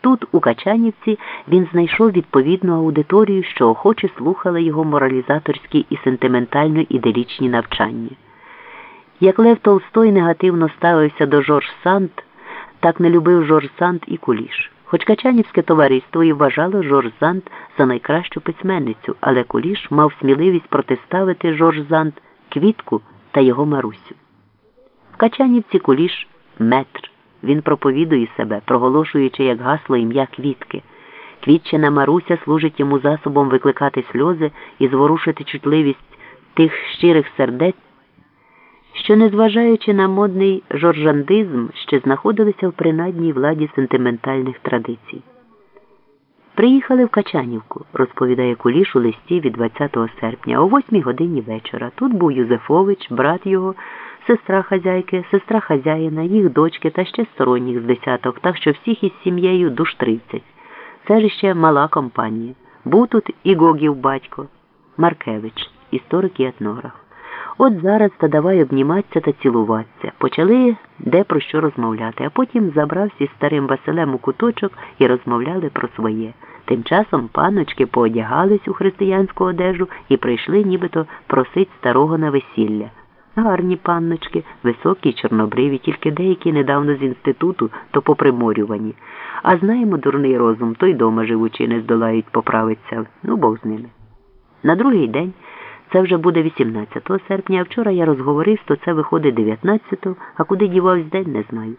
Тут, у Качанівці, він знайшов відповідну аудиторію, що охоче слухала його моралізаторські і сентиментально іделічні навчання. Як Лев Толстой негативно ставився до Жорж Санд, так не любив Жорж Санд і Куліш. Хоч Качанівське товариство і вважало Жорж Санд за найкращу письменницю, але Куліш мав сміливість протиставити Жорж Санд Квітку та його Марусю. В Качанівці Куліш метр. Він проповідує себе, проголошуючи як гасло ім'я Квітки. Квітчина Маруся служить йому засобом викликати сльози і зворушити чутливість тих щирих сердець, що, незважаючи на модний жоржандизм, ще знаходилися в принадній владі сентиментальних традицій. Приїхали в Качанівку, розповідає Куліш у листі від 20 серпня, о 8 годині вечора. Тут був Юзефович, брат його, сестра хазяйки, сестра хазяїна, їх дочки та ще сторонніх з десяток, так що всіх із сім'єю душ 30. Це ж ще мала компанія. Був тут і Гогів батько, Маркевич, історик і етнограф. От зараз та давай обніматися та цілуватися. Почали де про що розмовляти, а потім забрався із старим Василем у куточок і розмовляли про своє. Тим часом паночки поодягались у християнську одежу і прийшли нібито просить старого на весілля. Гарні панночки, високі, чорнобриві, тільки деякі недавно з інституту, то поприморювані. А знаємо дурний розум, то й дома живучи не здолають поправиться. Ну, Бог з ними. На другий день. Це вже буде 18 серпня, а вчора я розговорився, то це виходить 19-го, а куди дівався день, не знаю.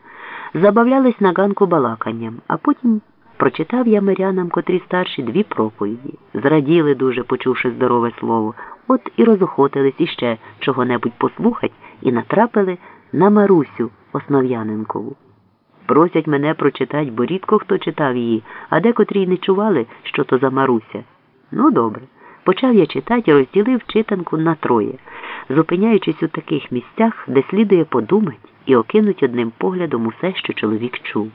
Забавлялись на ганку балаканням, а потім прочитав я мирянам, котрі старші, дві проповіді. Зраділи дуже, почувши здорове слово, от і розохотились іще чого-небудь послухать і натрапили на Марусю Основ'яненкову. Просять мене прочитати, бо рідко хто читав її, а декотрі й не чували, що то за Маруся. Ну, добре. Почав я читати і розділив читанку на троє, зупиняючись у таких місцях, де слідує подумати і окинуть одним поглядом усе, що чоловік чув.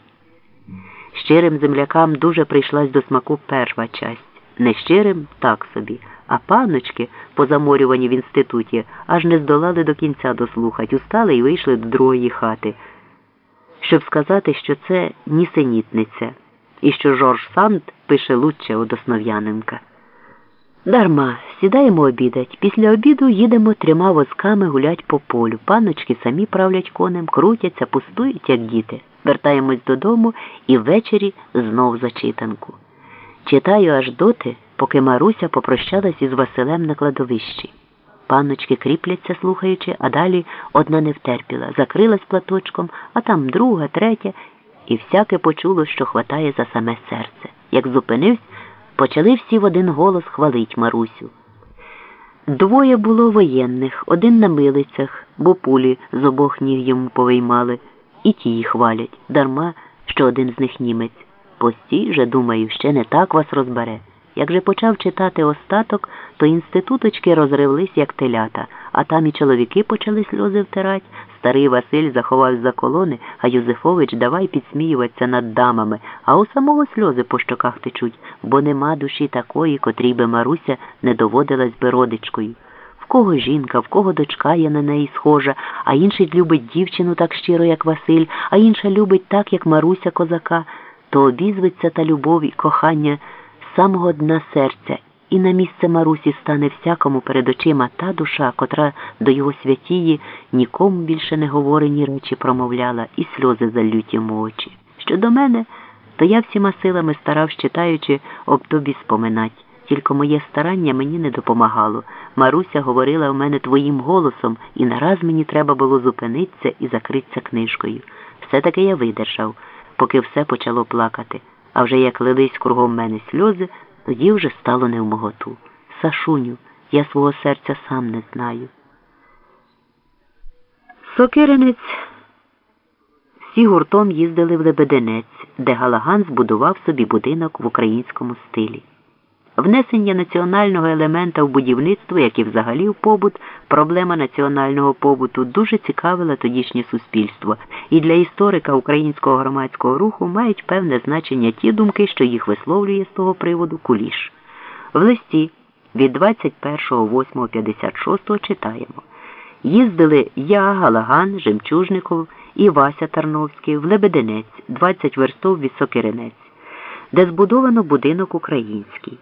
Щирим землякам дуже прийшлась до смаку перша часть, нещирим так собі, а паночки, позаморювані в інституті, аж не здолали до кінця дослухать, устали і вийшли до другої хати, щоб сказати, що це нісенітниця, і що Жорж Санд пише лучше од Основ'яненка. Дарма, сідаємо обідать. Після обіду їдемо трьома возками гулять по полю. Паночки самі правлять конем, крутяться, пустують, як діти. Вертаємось додому і ввечері знов за читанку. Читаю аж доти, поки Маруся попрощалась із Василем на кладовищі. Панночки кріпляться, слухаючи, а далі одна не втерпіла, закрилась платочком, а там друга, третя, і всяке почуло, що хватає за саме серце. Як зупинився, Почали всі в один голос хвалить Марусю. Двоє було воєнних, один на милицях, бо пулі з обох ніг йому повиймали, і ті її хвалять, дарма, що один з них німець. Постій же, думаю, ще не так вас розбере. Як же почав читати остаток, то інституточки розривлись, як телята, а там і чоловіки почали сльози втирать. Старий Василь заховав за колони, а Юзефович давай підсміюватися над дамами, а у самого сльози по щоках течуть, бо нема душі такої, котрій би Маруся не доводилась би родичкою. Кого жінка, в кого дочка є на неї схожа, а інший любить дівчину так щиро, як Василь, а інша любить так, як Маруся козака, то обізветься та любов і кохання з самого дна серця. І на місце Марусі стане всякому перед очима та душа, котра до його святії нікому більше не говорені речі промовляла, і сльози залють йому очі. Щодо мене, то я всіма силами старав, читаючи, об тобі споминать. Тільки моє старання мені не допомагало. Маруся говорила в мене твоїм голосом, і нараз мені треба було зупинитися і закритися книжкою. Все таки я видержав, поки все почало плакати. А вже як лились кругом мене сльози, тоді вже стало невмоготу. Сашуню, я свого серця сам не знаю. Сокиринець всі гуртом їздили в Лебединець, де Галаган збудував собі будинок в українському стилі. Внесення національного елемента в будівництво, як і взагалі в побут, проблема національного побуту дуже цікавила тодішнє суспільство, і для історика українського громадського руху мають певне значення ті думки, що їх висловлює з того приводу куліш. В листі від 21.08.56 читаємо. Їздили я, Галаган, Жемчужников і Вася Тарновський в Лебединець, 20 верстов від Сокиринець. де збудовано будинок український.